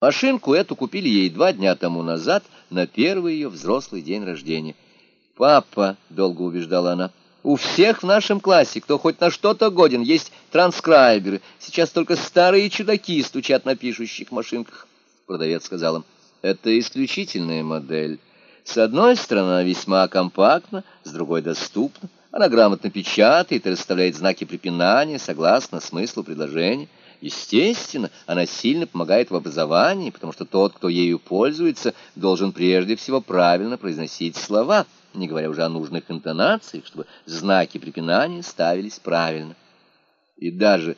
Машинку эту купили ей два дня тому назад, на первый ее взрослый день рождения. «Папа», — долго убеждала она, — «у всех в нашем классе, кто хоть на что-то годен, есть транскрайберы. Сейчас только старые чудаки стучат на пишущих машинках». Продавец сказал им, «Это исключительная модель. С одной стороны, она весьма компактна, с другой доступна. Она грамотно печатает и расставляет знаки препинания согласно смыслу предложения». Естественно, она сильно помогает в образовании, потому что тот, кто ею пользуется, должен прежде всего правильно произносить слова, не говоря уже о нужных интонациях, чтобы знаки препинания ставились правильно. И даже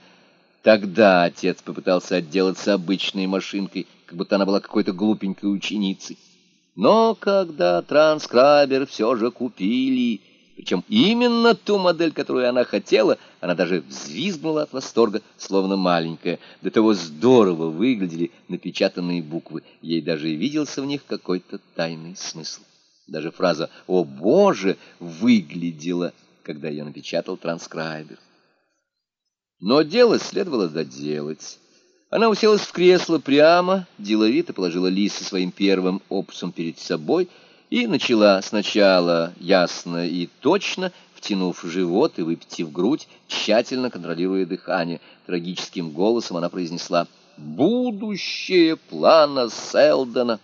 тогда отец попытался отделаться обычной машинкой, как будто она была какой-то глупенькой ученицей. Но когда транскрабер все же купили причем именно ту модель, которую она хотела, она даже взвизгнула от восторга, словно маленькая. До того здорово выглядели напечатанные буквы. Ей даже виделся в них какой-то тайный смысл. Даже фраза «О, Боже!» выглядела, когда ее напечатал транскрайбер. Но дело следовало доделать. Она уселась в кресло прямо, деловито положила лист со своим первым опусом перед собой — и начала сначала ясно и точно, втянув живот и выпитив грудь, тщательно контролируя дыхание. Трагическим голосом она произнесла «Будущее плана Селдона».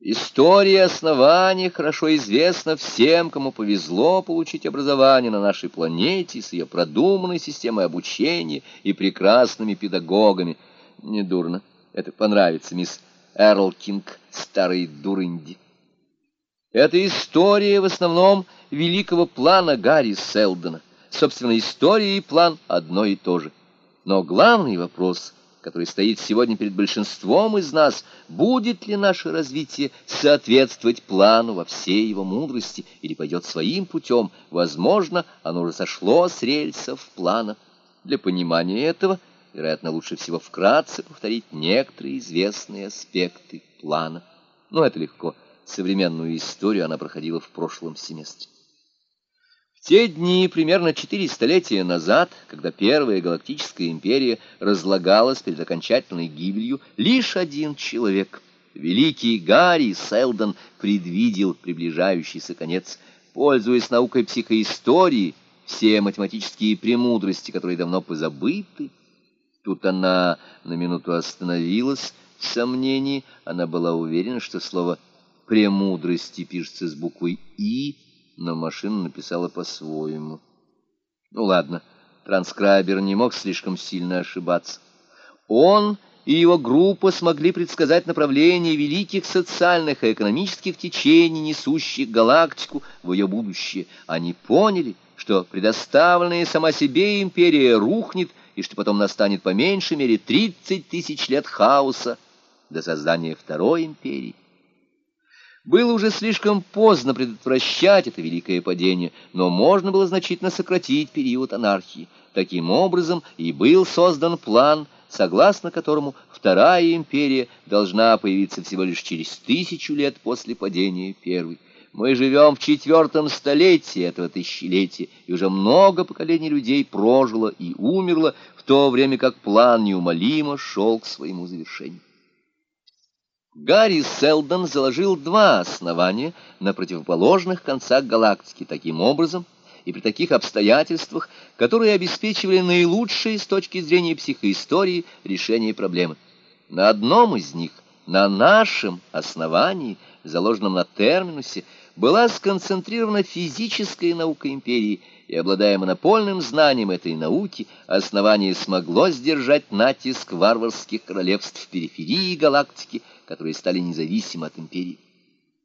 История основания хорошо известна всем, кому повезло получить образование на нашей планете с ее продуманной системой обучения и прекрасными педагогами. Недурно. Это понравится, мисс Эрлкинг, старый дурынди. Это история в основном великого плана Гарри Селдона. Собственно, история и план одно и то же. Но главный вопрос, который стоит сегодня перед большинством из нас, будет ли наше развитие соответствовать плану во всей его мудрости или пойдет своим путем, возможно, оно уже сошло с рельсов плана. Для понимания этого, вероятно, лучше всего вкратце повторить некоторые известные аспекты плана. Но это легко современную историю она проходила в прошлом семестре. В те дни, примерно четыре столетия назад, когда Первая Галактическая империя разлагалась перед окончательной гибелью, лишь один человек, великий Гарри Селдон, предвидел приближающийся конец. Пользуясь наукой психоистории, все математические премудрости, которые давно позабыты, тут она на минуту остановилась в сомнении, она была уверена, что слово премудрости пишется с буквой «И», но машина написала по-своему. Ну ладно, транскрайбер не мог слишком сильно ошибаться. Он и его группа смогли предсказать направление великих социальных и экономических течений, несущих галактику в ее будущее. Они поняли, что предоставленная сама себе империя рухнет, и что потом настанет по меньшей мере 30 тысяч лет хаоса до создания второй империи. Было уже слишком поздно предотвращать это великое падение, но можно было значительно сократить период анархии. Таким образом и был создан план, согласно которому Вторая империя должна появиться всего лишь через тысячу лет после падения Первой. Мы живем в четвертом столетии этого тысячелетия, и уже много поколений людей прожило и умерло, в то время как план неумолимо шел к своему завершению. Гарри Селдон заложил два основания на противоположных концах галактики таким образом и при таких обстоятельствах, которые обеспечивали наилучшие с точки зрения психоистории решение проблемы. На одном из них, на нашем основании, заложенном на терминусе, была сконцентрирована физическая наука империи, и, обладая монопольным знанием этой науки, основание смогло сдержать натиск варварских королевств в периферии галактики, которые стали независимы от империи.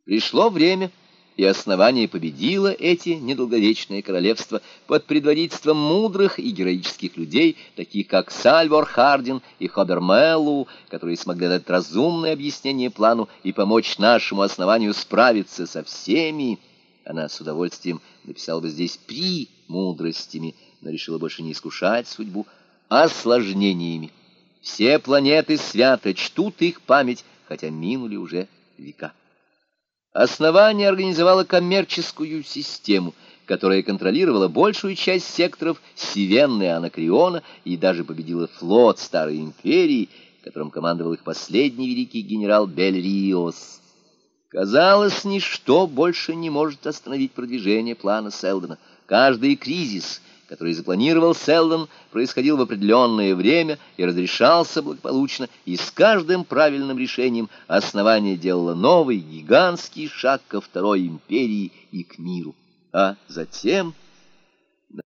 Пришло время, и основание победило эти недолговечные королевства под предводительством мудрых и героических людей, таких как Сальвор Хардин и Хобер Меллу, которые смогли дать разумное объяснение плану и помочь нашему основанию справиться со всеми. Она с удовольствием написала бы здесь «при мудростями», но решила больше не искушать судьбу осложнениями. Все планеты свято чтут их память, хотя минули уже века. Основание организовало коммерческую систему, которая контролировала большую часть секторов Сивенны и Анакриона и даже победила флот Старой Империи, которым командовал их последний великий генерал Бель-Риос. Казалось, ничто больше не может остановить продвижение плана Селдона. Каждый кризис, который запланировал Селдон, происходил в определенное время и разрешался благополучно, и с каждым правильным решением основание делало новый гигантский шаг ко Второй империи и к миру. А затем